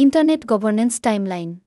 Internet Governance Timeline.